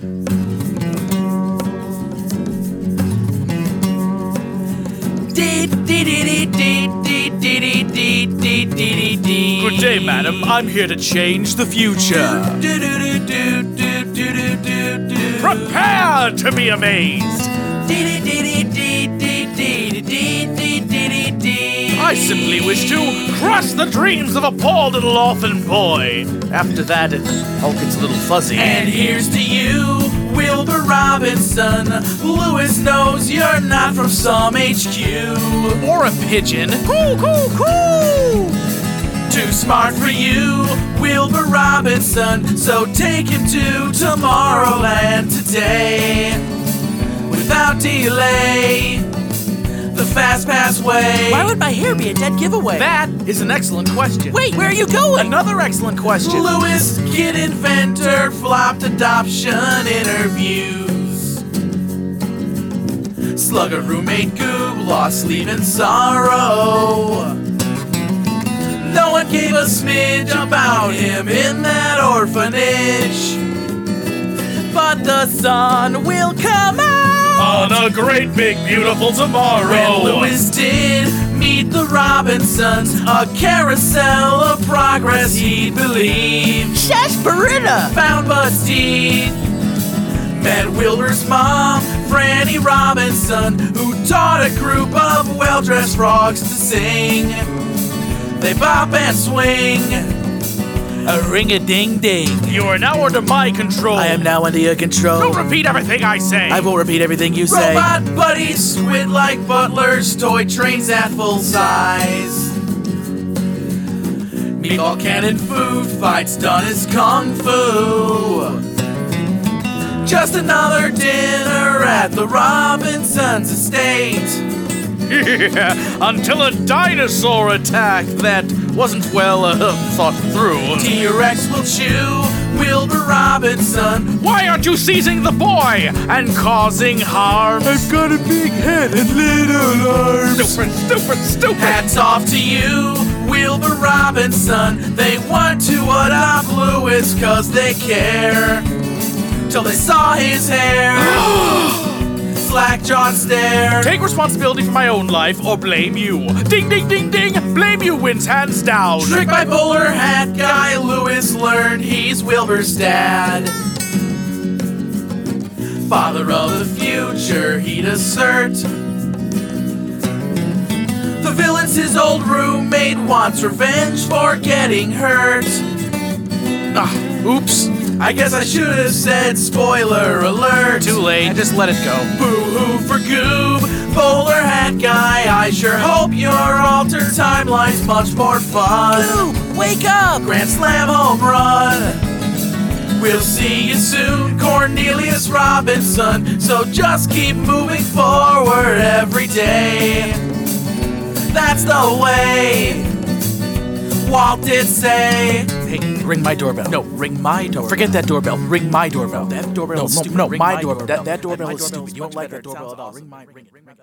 Good day, madam. I'm here to change the future. Prepare to be amazed. I simply wish to crush the dreams of a poor little orphan boy. After that, it all gets a little fuzzy. And here's to you, Wilbur Robinson. Lewis knows you're not from some HQ. or a pigeon. Cool, cool, cool. Too smart for you, Wilbur Robinson. So take him to Tomorrowland today. Without delay, the fast pass way. Why would my hair be a dead giveaway? That is an excellent question. Wait, where are you going? Another excellent question. Lewis, kid inventor, flopped adoption interviews. Slugger roommate goob, lost sleep in sorrow. No one gave a smidge about him in that orphanage. But the sun will come out. On a great big beautiful When tomorrow. Lewis did meet the Robinsons, a carousel of progress he'd believed. Shashbarita! Found Busty. Met Wilbur's mom, Franny Robinson, who taught a group of well dressed frogs to sing. They bop and swing. A ring a ding ding. You are now under my control. I am now under your control. Don't repeat everything I say. I will repeat everything you say. Robot buddies squid like butlers, toy trains at full size. Meatball cannon food fights done as kung fu. Just another dinner at the Robinsons estate. Until a dinosaur attack that wasn't well uh, thought through. T-Rex will chew Wilbur Robinson. Why aren't you seizing the boy and causing harm? I've got a big head and little arms. Stupid, stupid, stupid. Hats off to you, Wilbur Robinson. They want to what adopt Lewis cause they care. Till they saw his hair. Slack John stare. Take responsibility for my own life or blame you. Ding, ding, ding, ding. Blame you wins hands down. Trick by bowler hat guy, Lewis learned he's Wilbur's dad. Father of the future, he'd assert. The villain's his old roommate wants revenge for getting hurt. Ah, oops. I guess I should have said spoiler alert. Too late. I Just let it go. Boo hoo for goob, bowler hat guy. I sure hope your altered timeline's much more fun. Dude, wake up! Grand Slam home run. We'll see you soon, Cornelius Robinson. So just keep moving forward every day. That's the way. Walt did say. Hey, ring my doorbell. No, ring my doorbell. Forget that doorbell. Ring my doorbell. That doorbell No, is stupid. no, Ring my my doorbell. That, that That- doorbell my is doorbell stupid. is You don't like that doorbell at all. awesome. Ring my, ring, ring my